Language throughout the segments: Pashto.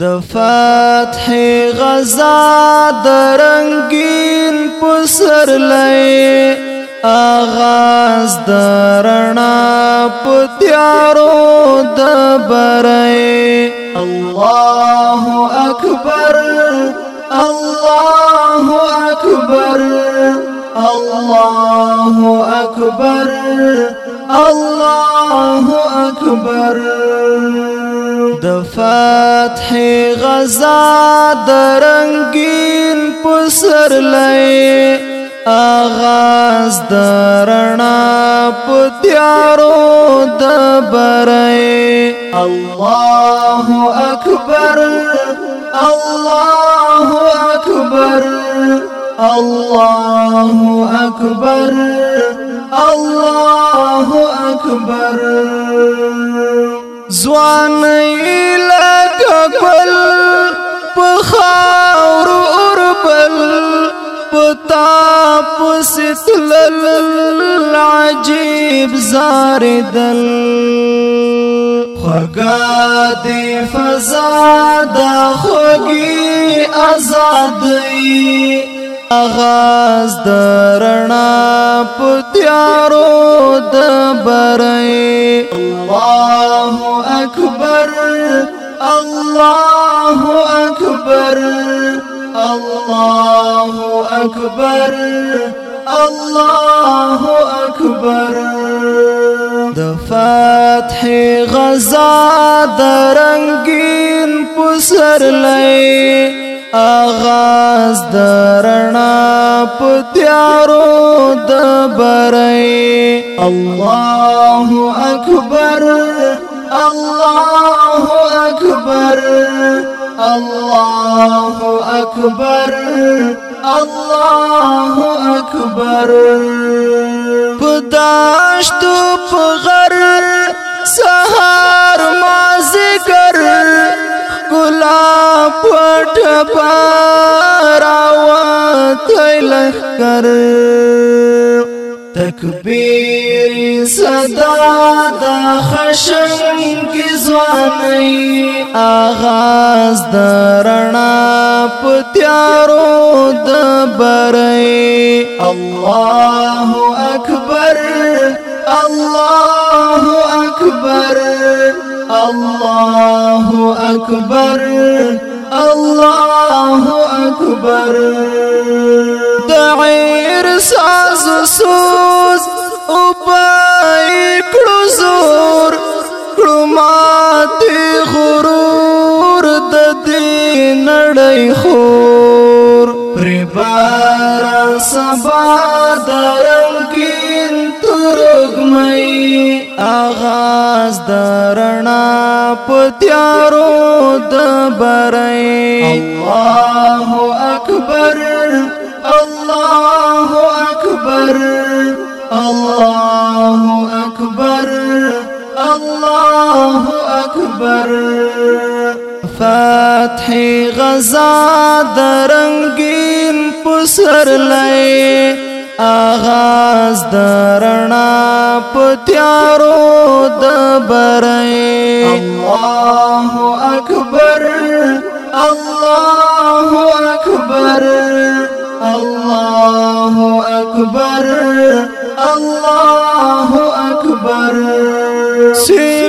دفاتح غزا درنگین پسر لئے آغاز درنا پتیارو دبرئے الله اکبر الله اکبر الله اکبر الله اکبر, الله أكبر د فتح غزا درنگین پسر لئے آغاز درنا پتیارو د برای الله اکبر الله اکبر الله اکبر الله اکبر ز نئی لہار اربل پتا پل ناجیب زاردن ہو گی فاد ہوگی ازادی آغاز درنا پتیارو دبرئی الله اکبر الله اکبر الله اکبر الله اکبر د غزا درنگین پسر لئی آغاز لاس درنا پتیارو دبرئی الله اکبر الله اکبر الله اکبر الله اکبر پداشت پغر سهار ذکر گلاب پټ پا راوت لیلخ کر تکبیر صدا دا خشم کی زوانی آغاز دا رنا پتیارو دا برئی الله اکبر الله اکبر الله اکبر الله اکبر د غیر ساز سوز او پای کړو زور کړو ماته غرور د دې نړۍ خور پر بار سبا درم کې سپوږمۍ آغاز درنا پتیارو د برئ الله اکبر الله اکبر الله اکبر الله اکبر فتح غزا درنګین پسر لای آغاز درنا پتیارو د برئ الله اکبر الله اکبر الله اکبر الله اکبر سی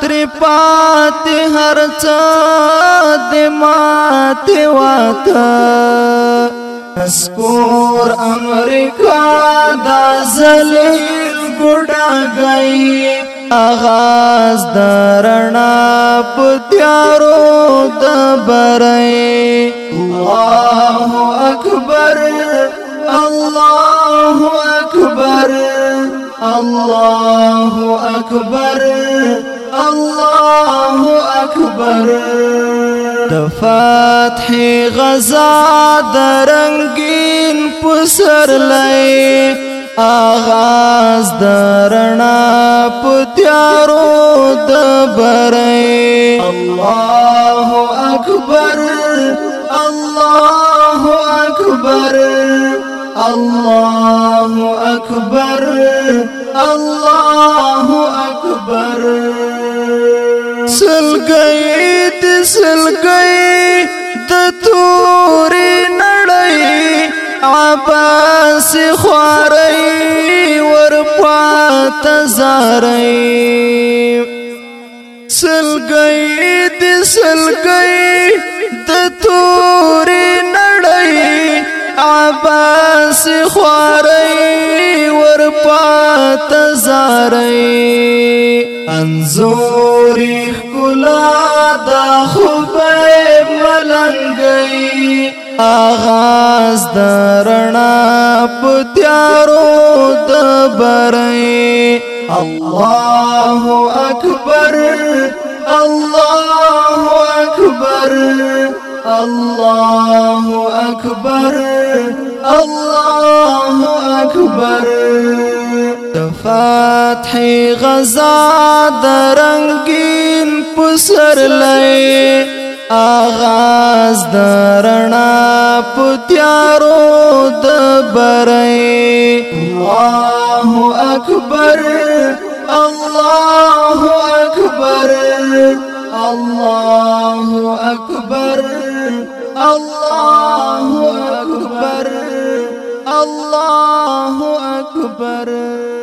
تری پات هر څه د مات واکا اسکور امریکا دا زلیل ګډا گئی آغاز درنا پتیارو د برئ الله اکبر الله اکبر الله اکبر, الله أكبر اکبر د فتح غزا د رنگین پسر لای آغاز د رڼا پتیارو د برې الله اکبر الله اکبر الله اکبر الله اکبر سلګي د تورې نړۍ عباس خواري ورپات زاري سلګي د سلګي د تورې نړۍ عباس خواري ورپات زاري انزوري خلا د خوبې ملنګي آغاز د رڼا په تیارو د بري الله اکبر الله اکبر الله اکبر الله اکبر فاتحي غزا درنگین پسر لئی آغاز درنا پتیارو دبرئی الله اکبر الله اکبر الله اکبر الله اکبر الله اکبر